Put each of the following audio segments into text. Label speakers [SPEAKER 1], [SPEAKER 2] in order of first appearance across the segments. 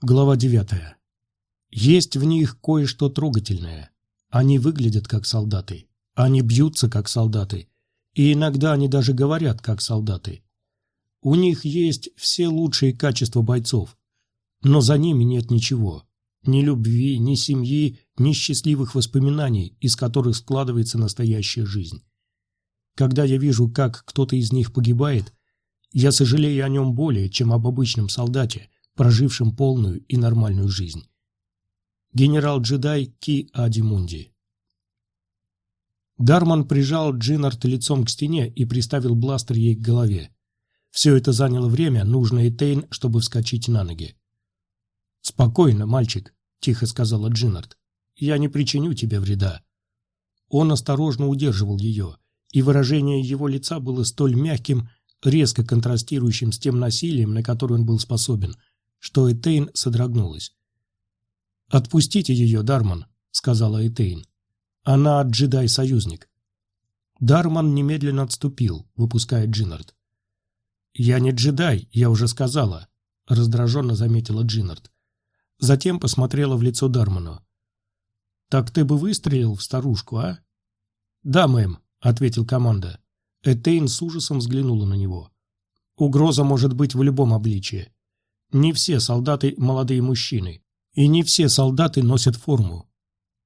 [SPEAKER 1] Глава 9. Есть в них кое-что трогательное. Они выглядят как солдаты. Они бьются как солдаты. И иногда они даже говорят как солдаты. У них есть все лучшие качества бойцов. Но за ними нет ничего. Ни любви, ни семьи, ни счастливых воспоминаний, из которых складывается настоящая жизнь. Когда я вижу, как кто-то из них погибает, я сожалею о нем более, чем об обычном солдате – прожившим полную и нормальную жизнь. Генерал-джедай Ки Адимунди Дарман прижал Джинард лицом к стене и приставил бластер ей к голове. Все это заняло время, нужное Тейн, чтобы вскочить на ноги. «Спокойно, мальчик», — тихо сказала Джинард. «Я не причиню тебе вреда». Он осторожно удерживал ее, и выражение его лица было столь мягким, резко контрастирующим с тем насилием, на которое он был способен, что Этейн содрогнулась. «Отпустите ее, Дарман», — сказала Этейн. «Она джедай-союзник». Дарман немедленно отступил, выпуская Джиннард. «Я не джедай, я уже сказала», — раздраженно заметила Джиннард. Затем посмотрела в лицо Дарману. «Так ты бы выстрелил в старушку, а?» «Да, мэм», — ответил команда. Этейн с ужасом взглянула на него. «Угроза может быть в любом обличии. Не все солдаты – молодые мужчины, и не все солдаты носят форму.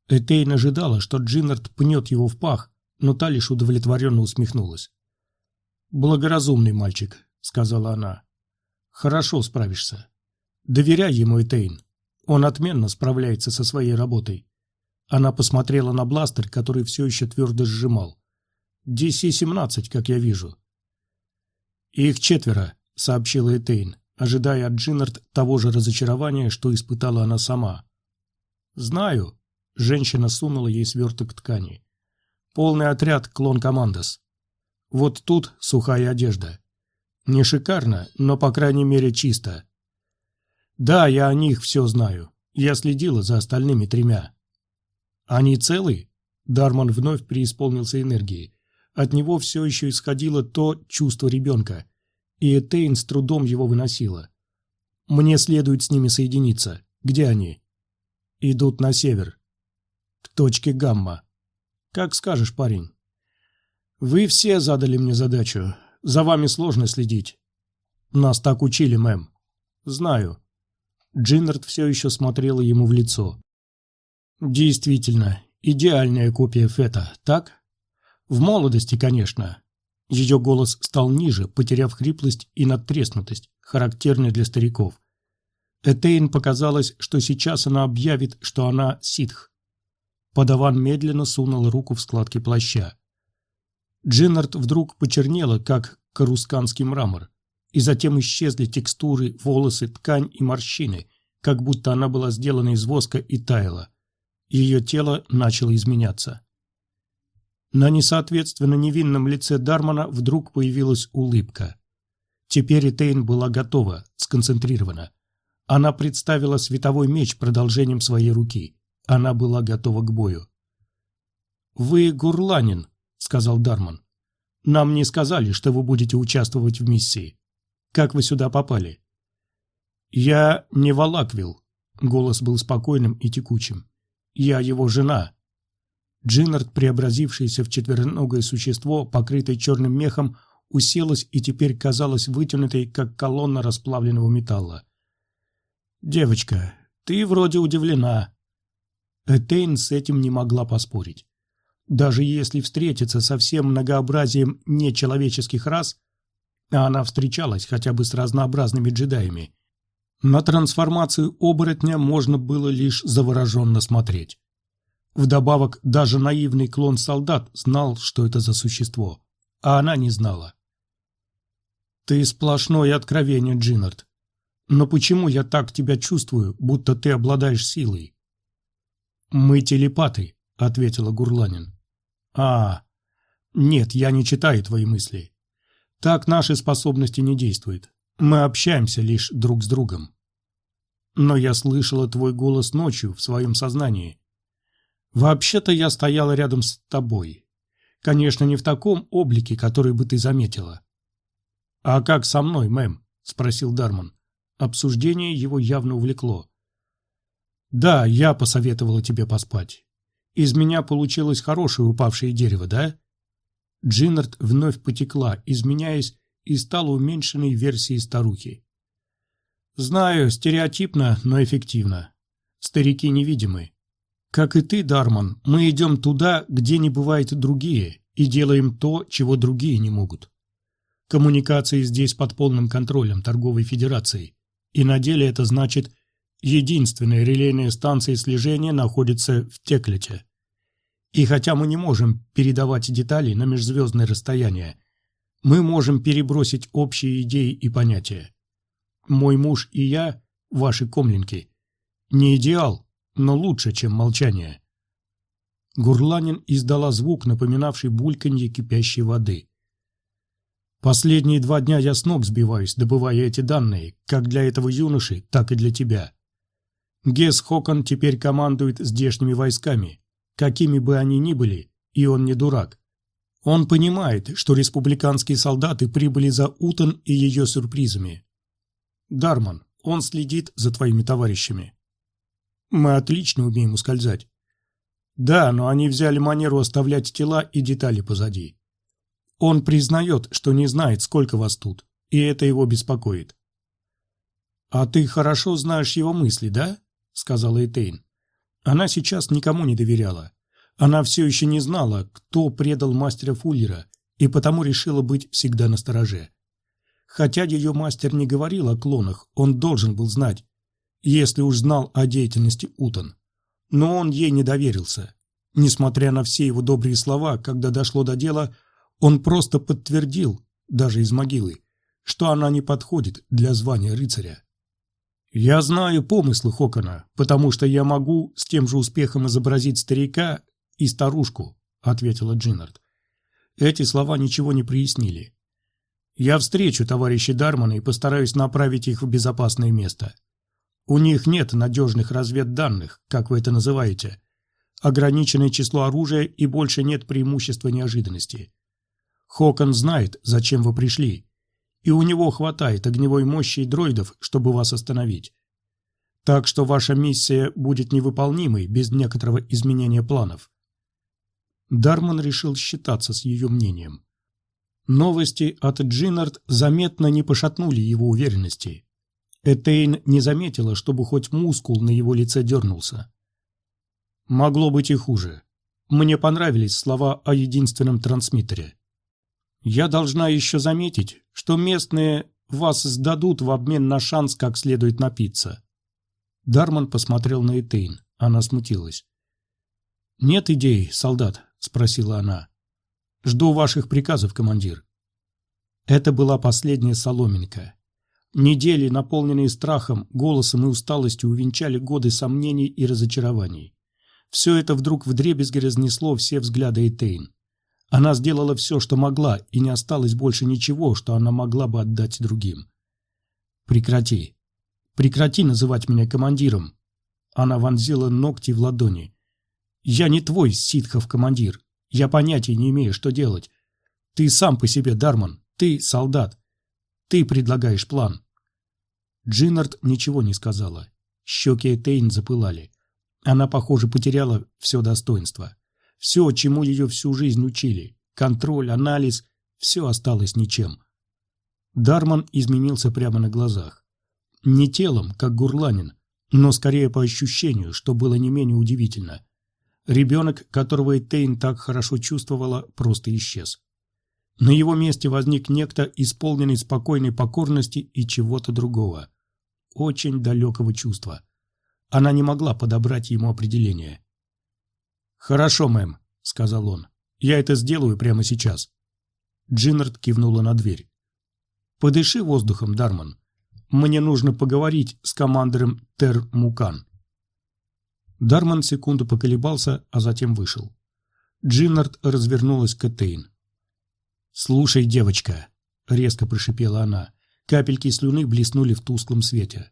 [SPEAKER 1] Этейн ожидала, что Джиннард пнет его в пах, но та лишь удовлетворенно усмехнулась. «Благоразумный мальчик», – сказала она. «Хорошо справишься. Доверяй ему, Этейн. Он отменно справляется со своей работой». Она посмотрела на бластер, который все еще твердо сжимал. «DC-17, как я вижу». «Их четверо», — сообщила Этейн ожидая от Джиннард того же разочарования, что испытала она сама. «Знаю», — женщина сунула ей сверток ткани. «Полный отряд клон Командос. Вот тут сухая одежда. Не шикарно, но, по крайней мере, чисто. Да, я о них все знаю. Я следила за остальными тремя. Они целы?» Дарман вновь преисполнился энергией. От него все еще исходило то чувство ребенка, и Этейн с трудом его выносила. «Мне следует с ними соединиться. Где они?» «Идут на север. К точке гамма. Как скажешь, парень». «Вы все задали мне задачу. За вами сложно следить». «Нас так учили, мэм». «Знаю». Джиннард все еще смотрела ему в лицо. «Действительно, идеальная копия Фета, так?» «В молодости, конечно. Ее голос стал ниже, потеряв хриплость и надтреснутость, характерные для стариков. Этейн показалось, что сейчас она объявит, что она ситх. Подаван медленно сунул руку в складки плаща. Джиннард вдруг почернела, как карусканский мрамор, и затем исчезли текстуры, волосы, ткань и морщины, как будто она была сделана из воска и таяла. Ее тело начало изменяться. На несоответственно невинном лице Дармана вдруг появилась улыбка. Теперь Этейн была готова, сконцентрирована. Она представила световой меч продолжением своей руки. Она была готова к бою. «Вы гурланин», — сказал Дарман. «Нам не сказали, что вы будете участвовать в миссии. Как вы сюда попали?» «Я не Валаквил», — голос был спокойным и текучим. «Я его жена, Джиннард, преобразившееся в четвероногое существо, покрытое черным мехом, уселась и теперь казалась вытянутой, как колонна расплавленного металла. «Девочка, ты вроде удивлена». Этейн с этим не могла поспорить. Даже если встретиться со всем многообразием нечеловеческих рас, а она встречалась хотя бы с разнообразными джедаями, на трансформацию оборотня можно было лишь завороженно смотреть. Вдобавок, даже наивный клон-солдат знал, что это за существо, а она не знала. «Ты сплошное откровение, Джиннард. Но почему я так тебя чувствую, будто ты обладаешь силой?» «Мы телепаты», — ответила Гурланин. «А, нет, я не читаю твои мысли. Так наши способности не действуют. Мы общаемся лишь друг с другом. Но я слышала твой голос ночью в своем сознании. Вообще-то я стояла рядом с тобой. Конечно, не в таком облике, который бы ты заметила. А как со мной, мэм? спросил Дарман. Обсуждение его явно увлекло. «Да, я посоветовала тебе поспать. Из меня получилось хорошее упавшее дерево, да?» Джиннард вновь потекла, изменяясь, и стала уменьшенной версией старухи. «Знаю, стереотипно, но эффективно. Старики невидимы. Как и ты, Дарман, мы идем туда, где не бывает другие, и делаем то, чего другие не могут. Коммуникации здесь под полным контролем торговой федерации, и на деле это значит, единственная релейная станция слежения находится в Теклете. И хотя мы не можем передавать детали на межзвездное расстояние, мы можем перебросить общие идеи и понятия. Мой муж и я, ваши комлинки, не идеал, но лучше, чем молчание. Гурланин издала звук, напоминавший бульканье кипящей воды. Последние два дня я с ног сбиваюсь, добывая эти данные, как для этого юноши, так и для тебя. Гес Хокон теперь командует здешними войсками, какими бы они ни были, и он не дурак. Он понимает, что республиканские солдаты прибыли за Утон и ее сюрпризами. Дарман, он следит за твоими товарищами. Мы отлично умеем ускользать. Да, но они взяли манеру оставлять тела и детали позади. Он признает, что не знает, сколько вас тут, и это его беспокоит. «А ты хорошо знаешь его мысли, да?» — сказала Этейн. Она сейчас никому не доверяла. Она все еще не знала, кто предал мастера Фуллера, и потому решила быть всегда на стороже. Хотя ее мастер не говорил о клонах, он должен был знать, если уж знал о деятельности Утон. Но он ей не доверился. Несмотря на все его добрые слова, когда дошло до дела, он просто подтвердил, даже из могилы, что она не подходит для звания рыцаря. «Я знаю помыслы Хокона, потому что я могу с тем же успехом изобразить старика и старушку», — ответила Джиннард. Эти слова ничего не прояснили. «Я встречу товарища Дармана и постараюсь направить их в безопасное место. У них нет надежных разведданных, как вы это называете. Ограниченное число оружия и больше нет преимущества неожиданности. Хокон знает, зачем вы пришли, и у него хватает огневой мощи и дроидов, чтобы вас остановить. Так что ваша миссия будет невыполнимой без некоторого изменения планов. Дарман решил считаться с ее мнением. Новости от Джиннард заметно не пошатнули его уверенности. Этейн не заметила, чтобы хоть мускул на его лице дернулся. Могло быть и хуже. Мне понравились слова о единственном трансмиттере. Я должна еще заметить, что местные вас сдадут в обмен на шанс как следует напиться. Дарман посмотрел на Этейн. Она смутилась. «Нет идей, солдат?» – спросила она. «Жду ваших приказов, командир». Это была последняя соломинка. Недели, наполненные страхом, голосом и усталостью, увенчали годы сомнений и разочарований. Все это вдруг вдребезги разнесло все взгляды Этейн. Она сделала все, что могла, и не осталось больше ничего, что она могла бы отдать другим. «Прекрати. Прекрати называть меня командиром». Она вонзила ногти в ладони. «Я не твой ситхов командир. Я понятия не имею, что делать. Ты сам по себе, Дарман. Ты солдат. Ты предлагаешь план». Джиннард ничего не сказала. Щеки Этейн запылали. Она, похоже, потеряла все достоинство. Все, чему ее всю жизнь учили, контроль, анализ, все осталось ничем. Дарман изменился прямо на глазах. Не телом, как гурланин, но скорее по ощущению, что было не менее удивительно. Ребенок, которого Этейн так хорошо чувствовала, просто исчез. На его месте возник некто, исполненный спокойной покорности и чего-то другого. Очень далекого чувства. Она не могла подобрать ему определение. «Хорошо, мэм», — сказал он. «Я это сделаю прямо сейчас». Джиннард кивнула на дверь. «Подыши воздухом, Дарман. Мне нужно поговорить с командором Тер Мукан». Дарман секунду поколебался, а затем вышел. Джиннард развернулась к Этейн. «Слушай, девочка», — резко прошипела она. Капельки слюны блеснули в тусклом свете.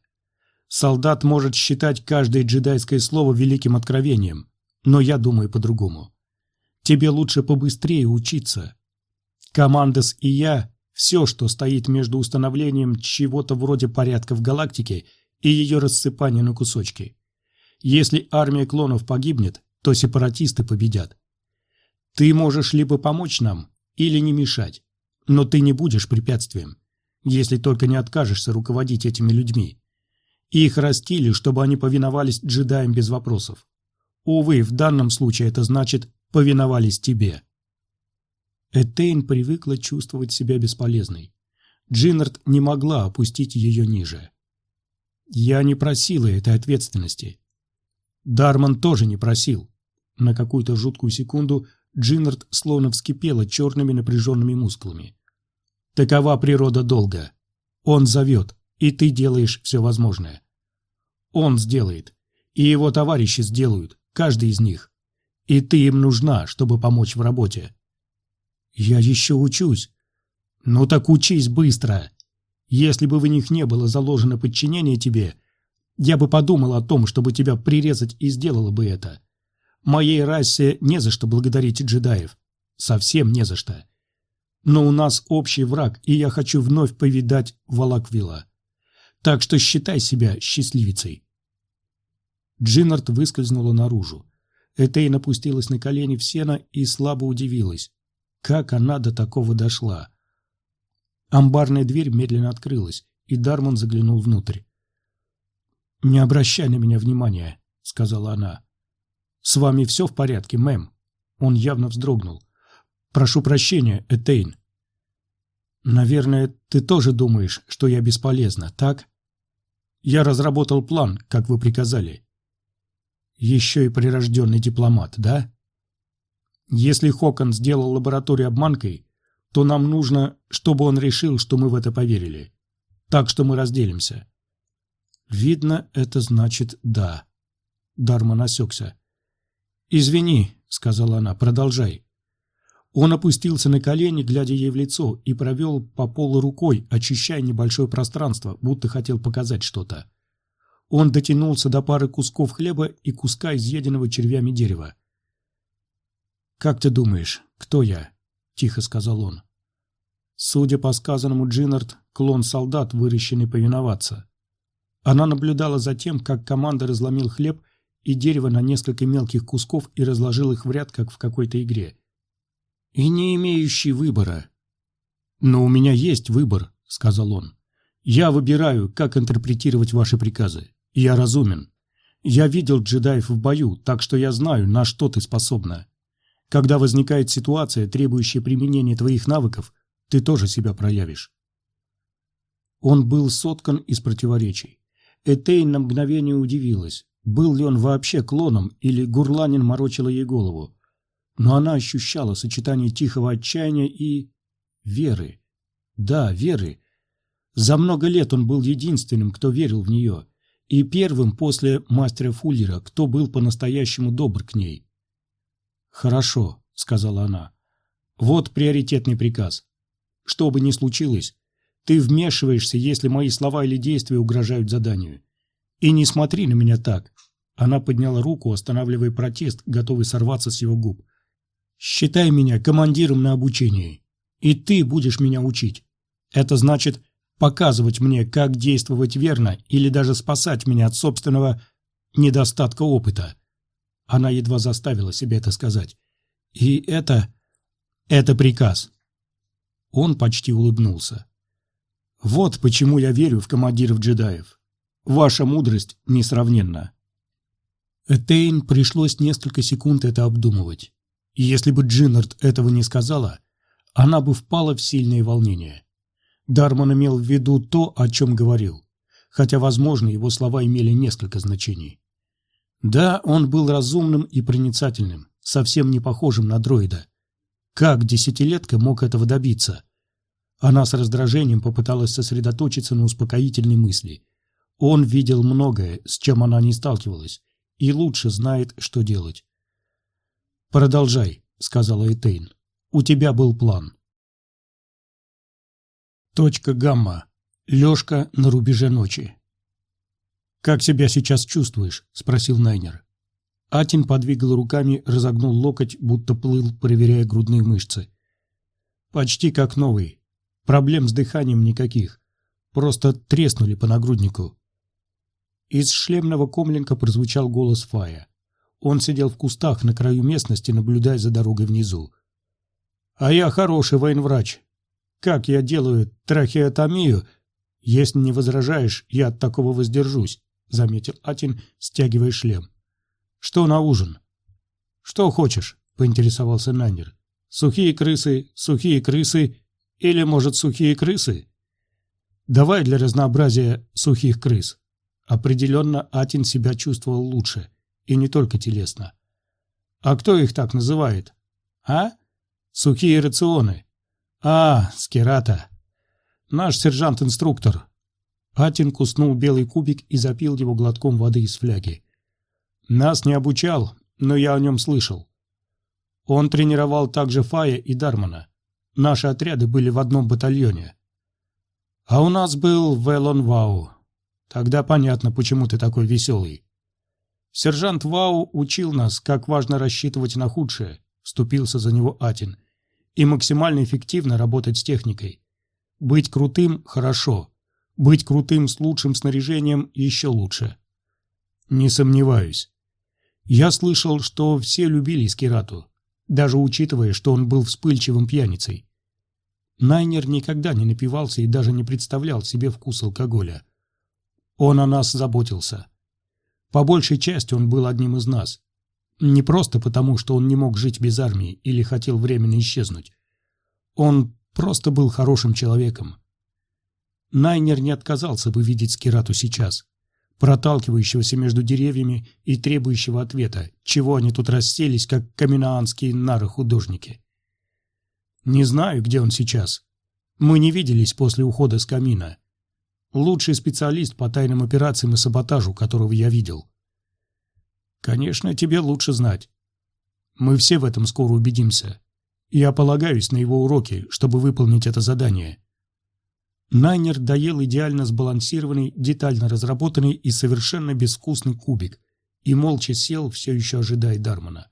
[SPEAKER 1] «Солдат может считать каждое джедайское слово великим откровением, но я думаю по-другому. Тебе лучше побыстрее учиться. Командос и я все, что стоит между установлением чего-то вроде порядка в галактике и ее рассыпанием на кусочки. Если армия клонов погибнет, то сепаратисты победят. Ты можешь либо помочь нам, или не мешать, но ты не будешь препятствием, если только не откажешься руководить этими людьми. Их растили, чтобы они повиновались джедаям без вопросов. Увы, в данном случае это значит «повиновались тебе». Этейн привыкла чувствовать себя бесполезной. Джиннард не могла опустить ее ниже. Я не просила этой ответственности. Дарман тоже не просил. На какую-то жуткую секунду Джиннард словно вскипела черными напряженными мускулами. Такова природа долга. Он зовет, и ты делаешь все возможное. Он сделает, и его товарищи сделают, каждый из них. И ты им нужна, чтобы помочь в работе. Я еще учусь. Ну так учись быстро. Если бы в них не было заложено подчинение тебе, я бы подумал о том, чтобы тебя прирезать и сделала бы это. Моей расе не за что благодарить джедаев. Совсем не за что. Но у нас общий враг, и я хочу вновь повидать Валаквила. Так что считай себя счастливицей. Джиннард выскользнула наружу. Этейн опустилась на колени в сено и слабо удивилась. Как она до такого дошла? Амбарная дверь медленно открылась, и Дармон заглянул внутрь. «Не обращай на меня внимания», — сказала она. «С вами все в порядке, мэм?» Он явно вздрогнул. «Прошу прощения, Этейн». «Наверное, ты тоже думаешь, что я бесполезна, так?» «Я разработал план, как вы приказали». «Еще и прирожденный дипломат, да?» Если Хокон сделал лабораторию обманкой, то нам нужно, чтобы он решил, что мы в это поверили. Так что мы разделимся. Видно, это значит «да». Дарман осекся. «Извини», — сказала она, — «продолжай». Он опустился на колени, глядя ей в лицо, и провел по полу рукой, очищая небольшое пространство, будто хотел показать что-то. Он дотянулся до пары кусков хлеба и куска изъеденного червями дерева. «Как ты думаешь, кто я?» – тихо сказал он. Судя по сказанному Джиннард, клон-солдат, выращенный повиноваться. Она наблюдала за тем, как команда разломил хлеб и дерево на несколько мелких кусков и разложил их в ряд, как в какой-то игре. И не имеющий выбора. «Но у меня есть выбор», — сказал он. «Я выбираю, как интерпретировать ваши приказы. Я разумен. Я видел джедаев в бою, так что я знаю, на что ты способна. Когда возникает ситуация, требующая применения твоих навыков, ты тоже себя проявишь. Он был соткан из противоречий. Этейн на мгновение удивилась, был ли он вообще клоном или Гурланин морочила ей голову. Но она ощущала сочетание тихого отчаяния и... веры. Да, веры. За много лет он был единственным, кто верил в нее, и первым после мастера Фуллера, кто был по-настоящему добр к ней. «Хорошо», — сказала она. «Вот приоритетный приказ. Что бы ни случилось, ты вмешиваешься, если мои слова или действия угрожают заданию. И не смотри на меня так». Она подняла руку, останавливая протест, готовый сорваться с его губ. «Считай меня командиром на обучении, и ты будешь меня учить. Это значит показывать мне, как действовать верно или даже спасать меня от собственного недостатка опыта. Она едва заставила себя это сказать. «И это... это приказ». Он почти улыбнулся. «Вот почему я верю в командиров джедаев. Ваша мудрость несравненна». Этейн пришлось несколько секунд это обдумывать. И если бы Джиннард этого не сказала, она бы впала в сильные волнения. Дарман имел в виду то, о чем говорил, хотя, возможно, его слова имели несколько значений. Да, он был разумным и проницательным, совсем не похожим на дроида. Как десятилетка мог этого добиться? Она с раздражением попыталась сосредоточиться на успокоительной мысли. Он видел многое, с чем она не сталкивалась, и лучше знает, что делать. «Продолжай», — сказала Этейн. «У тебя был план». Точка гамма. Лёшка на рубеже ночи. «Как себя сейчас чувствуешь?» – спросил Найнер. Атин подвигал руками, разогнул локоть, будто плыл, проверяя грудные мышцы. «Почти как новый. Проблем с дыханием никаких. Просто треснули по нагруднику. Из шлемного комлинка прозвучал голос Фая. Он сидел в кустах на краю местности, наблюдая за дорогой внизу. «А я хороший военврач. Как я делаю трахеотомию? Если не возражаешь, я от такого воздержусь», — заметил Атин, стягивая шлем. «Что на ужин?» «Что хочешь?» — поинтересовался Найнер. «Сухие крысы, сухие крысы или, может, сухие крысы?» «Давай для разнообразия сухих крыс». Определенно Атин себя чувствовал лучше, и не только телесно. «А кто их так называет?» «А? Сухие рационы». «А, скирата. Наш сержант-инструктор». Атин куснул белый кубик и запил его глотком воды из фляги. «Нас не обучал, но я о нем слышал. Он тренировал также Фая и Дармана. Наши отряды были в одном батальоне. А у нас был Велон Вау. Тогда понятно, почему ты такой веселый. Сержант Вау учил нас, как важно рассчитывать на худшее, вступился за него Атин, и максимально эффективно работать с техникой. Быть крутым – хорошо. Быть крутым с лучшим снаряжением – еще лучше. Не сомневаюсь. Я слышал, что все любили Скирату, даже учитывая, что он был вспыльчивым пьяницей. Найнер никогда не напивался и даже не представлял себе вкус алкоголя. Он о нас заботился. По большей части он был одним из нас. Не просто потому, что он не мог жить без армии или хотел временно исчезнуть. Он просто был хорошим человеком. Найнер не отказался бы видеть Скирату сейчас проталкивающегося между деревьями и требующего ответа, чего они тут расселись, как каменаанские нары-художники. Не знаю, где он сейчас. Мы не виделись после ухода с камина. Лучший специалист по тайным операциям и саботажу, которого я видел. Конечно, тебе лучше знать. Мы все в этом скоро убедимся. Я полагаюсь на его уроки, чтобы выполнить это задание. Найнер доел идеально сбалансированный, детально разработанный и совершенно безвкусный кубик и молча сел, все еще ожидая Дармана.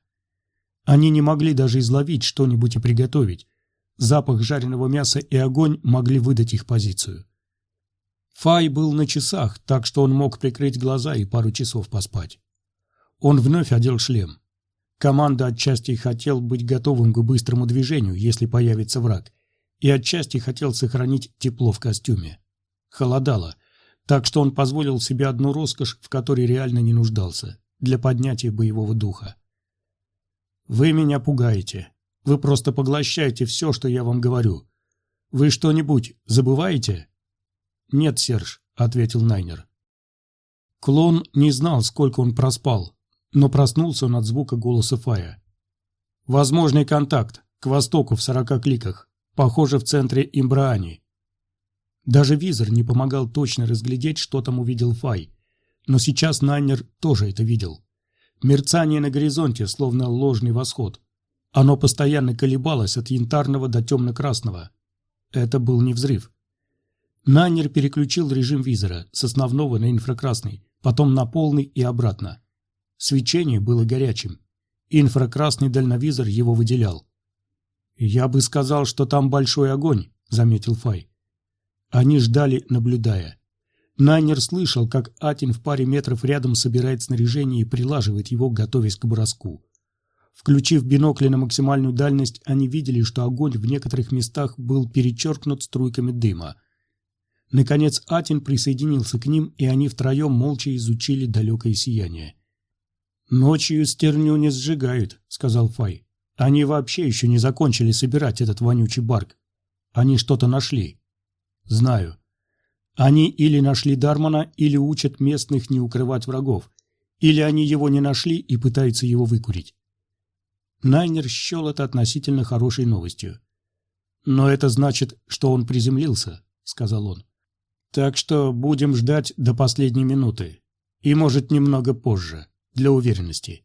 [SPEAKER 1] Они не могли даже изловить что-нибудь и приготовить. Запах жареного мяса и огонь могли выдать их позицию. Фай был на часах, так что он мог прикрыть глаза и пару часов поспать. Он вновь одел шлем. Команда отчасти хотел быть готовым к быстрому движению, если появится враг, и отчасти хотел сохранить тепло в костюме. Холодало, так что он позволил себе одну роскошь, в которой реально не нуждался, для поднятия боевого духа. «Вы меня пугаете. Вы просто поглощаете все, что я вам говорю. Вы что-нибудь забываете?» «Нет, Серж», — ответил Найнер. Клон не знал, сколько он проспал, но проснулся он от звука голоса Фая. «Возможный контакт, к востоку в сорока кликах. Похоже, в центре Имбраани. Даже визор не помогал точно разглядеть, что там увидел Фай. Но сейчас Найнер тоже это видел. Мерцание на горизонте, словно ложный восход. Оно постоянно колебалось от янтарного до темно-красного. Это был не взрыв. Найнер переключил режим визора с основного на инфракрасный, потом на полный и обратно. Свечение было горячим. Инфракрасный дальновизор его выделял. «Я бы сказал, что там большой огонь», — заметил Фай. Они ждали, наблюдая. Найнер слышал, как Атин в паре метров рядом собирает снаряжение и прилаживает его, готовясь к броску. Включив бинокли на максимальную дальность, они видели, что огонь в некоторых местах был перечеркнут струйками дыма. Наконец Атин присоединился к ним, и они втроем молча изучили далекое сияние. «Ночью стерню не сжигают», — сказал Фай. Они вообще еще не закончили собирать этот вонючий барк. Они что-то нашли. Знаю. Они или нашли Дармана, или учат местных не укрывать врагов. Или они его не нашли и пытаются его выкурить. Найнер счел это относительно хорошей новостью. «Но это значит, что он приземлился», — сказал он. «Так что будем ждать до последней минуты. И, может, немного позже, для уверенности».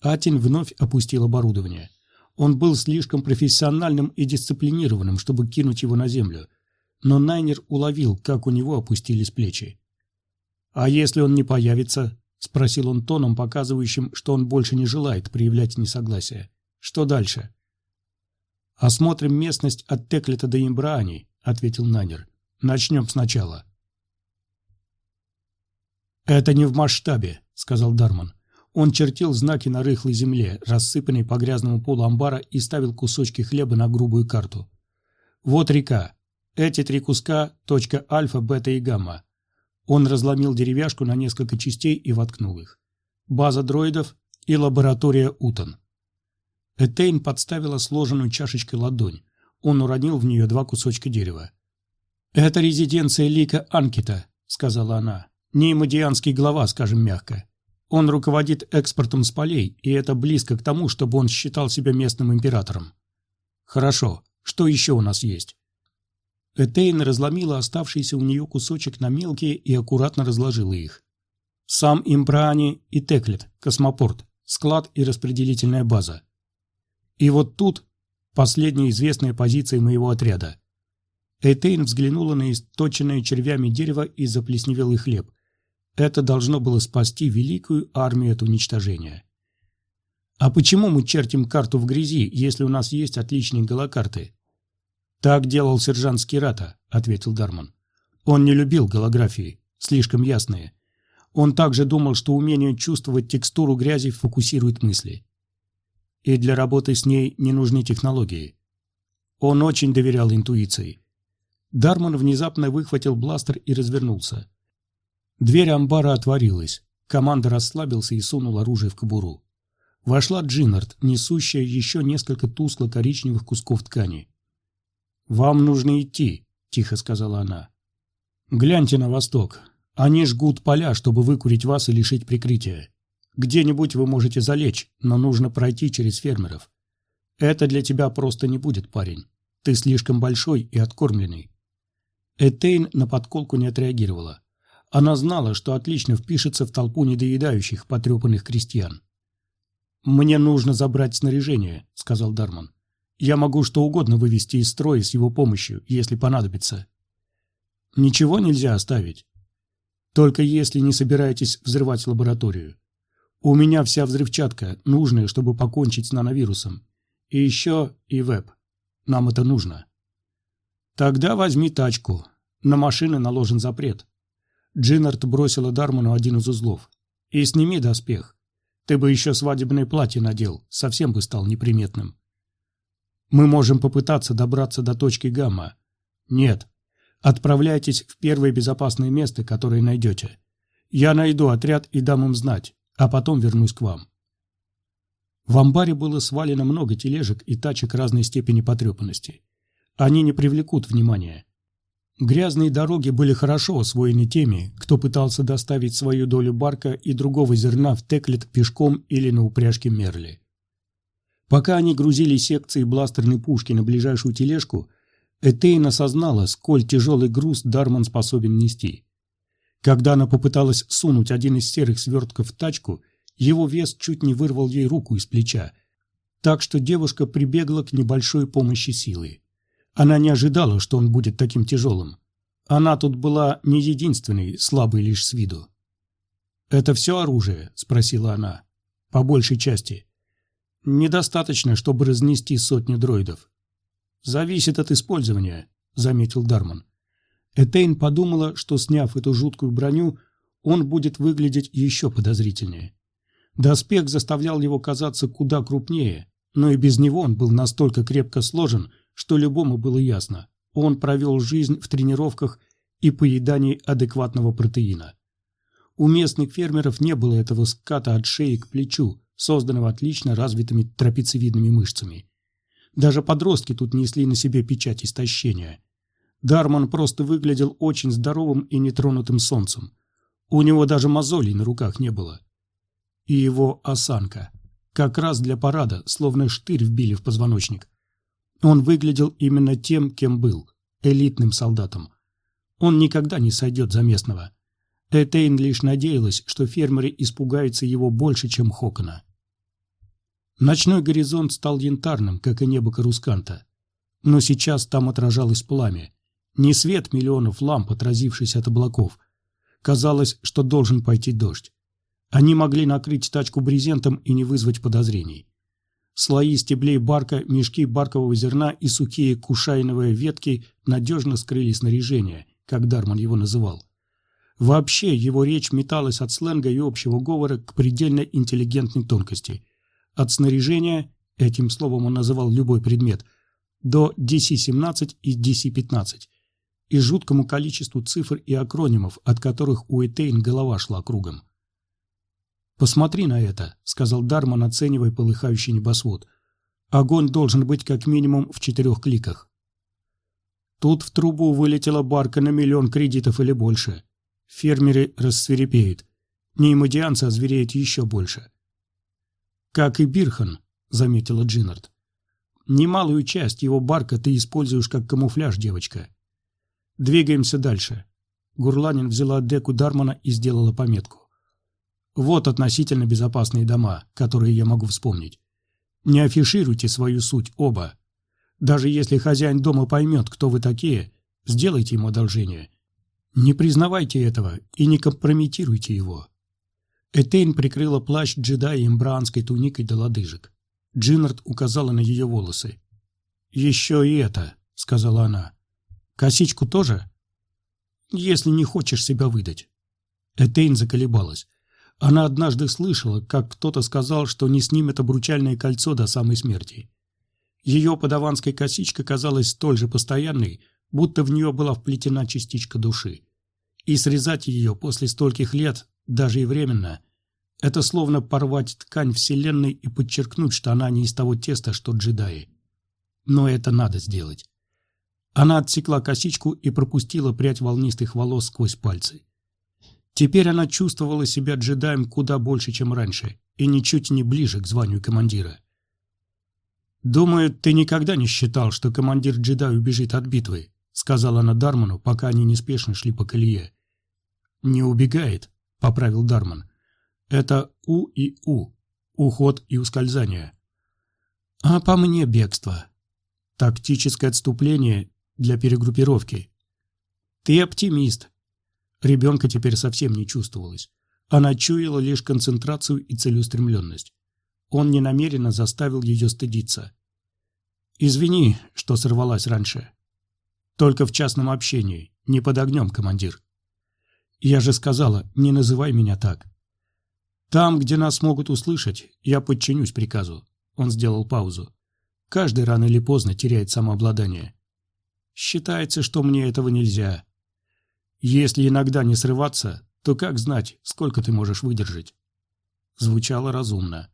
[SPEAKER 1] Атин вновь опустил оборудование. Он был слишком профессиональным и дисциплинированным, чтобы кинуть его на землю. Но Найнер уловил, как у него опустились плечи. «А если он не появится?» – спросил он тоном, показывающим, что он больше не желает проявлять несогласие. «Что дальше?» «Осмотрим местность от Теклета до Имбраани», — ответил Нанер. «Начнем сначала». «Это не в масштабе», — сказал Дарман. Он чертил знаки на рыхлой земле, рассыпанной по грязному полу амбара, и ставил кусочки хлеба на грубую карту. «Вот река. Эти три куска – точка альфа, бета и гамма». Он разломил деревяшку на несколько частей и воткнул их. «База дроидов и лаборатория Утон». Этейн подставила сложенную чашечкой ладонь. Он уронил в нее два кусочка дерева. «Это резиденция Лика Анкита», — сказала она. «Неймодианский глава, скажем мягко. Он руководит экспортом с полей, и это близко к тому, чтобы он считал себя местным императором». «Хорошо. Что еще у нас есть?» Этейн разломила оставшийся у нее кусочек на мелкие и аккуратно разложила их. Сам Импраани и Теклет, космопорт, склад и распределительная база. И вот тут последняя известная позиция моего отряда. Эйтейн взглянула на источенное червями дерево и заплесневелый хлеб. Это должно было спасти великую армию от уничтожения. А почему мы чертим карту в грязи, если у нас есть отличные голокарты? Так делал сержант Скирата, ответил Дарман. Он не любил голографии, слишком ясные. Он также думал, что умение чувствовать текстуру грязи фокусирует мысли и для работы с ней не нужны технологии. Он очень доверял интуиции. Дарман внезапно выхватил бластер и развернулся. Дверь амбара отворилась. Команда расслабился и сунул оружие в кобуру. Вошла Джиннард, несущая еще несколько тускло-коричневых кусков ткани. «Вам нужно идти», — тихо сказала она. «Гляньте на восток. Они жгут поля, чтобы выкурить вас и лишить прикрытия. Где-нибудь вы можете залечь, но нужно пройти через фермеров. Это для тебя просто не будет, парень. Ты слишком большой и откормленный. Этейн на подколку не отреагировала. Она знала, что отлично впишется в толпу недоедающих, потрепанных крестьян. «Мне нужно забрать снаряжение», — сказал Дарман. «Я могу что угодно вывести из строя с его помощью, если понадобится». «Ничего нельзя оставить. Только если не собираетесь взрывать лабораторию. У меня вся взрывчатка, нужная, чтобы покончить с нановирусом. И еще и веб. Нам это нужно. Тогда возьми тачку. На машины наложен запрет. Джиннард бросила Дарману один из узлов. И сними доспех. Ты бы еще свадебное платье надел, совсем бы стал неприметным. Мы можем попытаться добраться до точки гамма. Нет. Отправляйтесь в первое безопасное место, которое найдете. Я найду отряд и дам им знать а потом вернусь к вам. В амбаре было свалено много тележек и тачек разной степени потрепанности. Они не привлекут внимания. Грязные дороги были хорошо освоены теми, кто пытался доставить свою долю барка и другого зерна в Теклет пешком или на упряжке Мерли. Пока они грузили секции бластерной пушки на ближайшую тележку, Этейн осознала, сколь тяжелый груз Дарман способен нести. Когда она попыталась сунуть один из серых свертков в тачку, его вес чуть не вырвал ей руку из плеча, так что девушка прибегла к небольшой помощи силы. Она не ожидала, что он будет таким тяжелым. Она тут была не единственной, слабой лишь с виду. «Это все оружие?» – спросила она. «По большей части». «Недостаточно, чтобы разнести сотни дроидов». «Зависит от использования», – заметил Дарман. Этейн подумала, что, сняв эту жуткую броню, он будет выглядеть еще подозрительнее. Доспех заставлял его казаться куда крупнее, но и без него он был настолько крепко сложен, что любому было ясно. Он провел жизнь в тренировках и поедании адекватного протеина. У местных фермеров не было этого ската от шеи к плечу, созданного отлично развитыми трапециевидными мышцами. Даже подростки тут несли на себе печать истощения – Дарман просто выглядел очень здоровым и нетронутым солнцем. У него даже мозолей на руках не было. И его осанка. Как раз для парада, словно штырь вбили в позвоночник. Он выглядел именно тем, кем был – элитным солдатом. Он никогда не сойдет за местного. Этейн лишь надеялась, что фермеры испугаются его больше, чем Хокона. Ночной горизонт стал янтарным, как и небо Карусканта. Но сейчас там отражалось пламя, не свет миллионов ламп, отразившийся от облаков. Казалось, что должен пойти дождь. Они могли накрыть тачку брезентом и не вызвать подозрений. Слои стеблей барка, мешки баркового зерна и сухие кушайновые ветки надежно скрыли снаряжение, как Дарман его называл. Вообще его речь металась от сленга и общего говора к предельно интеллигентной тонкости. От снаряжения, этим словом он называл любой предмет, до DC-17 и DC-15, и жуткому количеству цифр и акронимов, от которых у Этейн голова шла кругом. «Посмотри на это», — сказал Дарман, оценивая полыхающий небосвод. «Огонь должен быть как минимум в четырех кликах». Тут в трубу вылетела барка на миллион кредитов или больше. Фермеры рассверепеют. Неймодианцы озвереют еще больше. «Как и Бирхан», — заметила Джиннард. «Немалую часть его барка ты используешь как камуфляж, девочка. Двигаемся дальше». Гурланин взяла деку Дармана и сделала пометку. Вот относительно безопасные дома, которые я могу вспомнить. Не афишируйте свою суть оба. Даже если хозяин дома поймет, кто вы такие, сделайте ему одолжение. Не признавайте этого и не компрометируйте его. Этейн прикрыла плащ джедая имбраанской туникой до лодыжек. Джиннард указала на ее волосы. «Еще и это», — сказала она. «Косичку тоже?» «Если не хочешь себя выдать». Этейн заколебалась. Она однажды слышала, как кто-то сказал, что не снимет обручальное кольцо до самой смерти. Ее подаванская косичка казалась столь же постоянной, будто в нее была вплетена частичка души. И срезать ее после стольких лет, даже и временно, это словно порвать ткань Вселенной и подчеркнуть, что она не из того теста, что джедаи. Но это надо сделать. Она отсекла косичку и пропустила прядь волнистых волос сквозь пальцы. Теперь она чувствовала себя джедаем куда больше, чем раньше, и ничуть не ближе к званию командира. «Думаю, ты никогда не считал, что командир джедай убежит от битвы», сказала она Дарману, пока они неспешно шли по колее. «Не убегает», — поправил Дарман. «Это У и У. Уход и ускользание». «А по мне бегство. Тактическое отступление для перегруппировки». «Ты оптимист», Ребенка теперь совсем не чувствовалось. Она чуяла лишь концентрацию и целеустремленность. Он ненамеренно заставил ее стыдиться. «Извини, что сорвалась раньше. Только в частном общении, не под огнем, командир. Я же сказала, не называй меня так. Там, где нас могут услышать, я подчинюсь приказу». Он сделал паузу. «Каждый рано или поздно теряет самообладание. Считается, что мне этого нельзя. Если иногда не срываться, то как знать, сколько ты можешь выдержать? Звучало разумно.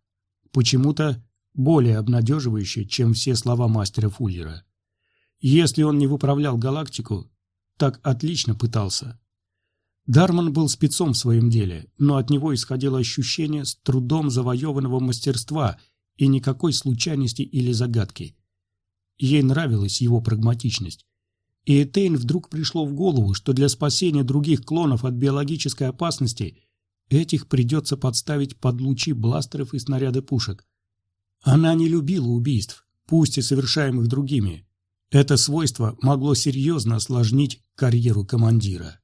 [SPEAKER 1] Почему-то более обнадеживающе, чем все слова мастера Фуллера. Если он не выправлял галактику, так отлично пытался. Дарман был спецом в своем деле, но от него исходило ощущение с трудом завоеванного мастерства и никакой случайности или загадки. Ей нравилась его прагматичность. И Этейн вдруг пришло в голову, что для спасения других клонов от биологической опасности этих придется подставить под лучи бластеров и снаряды пушек. Она не любила убийств, пусть и совершаемых другими. Это свойство могло серьезно осложнить карьеру командира.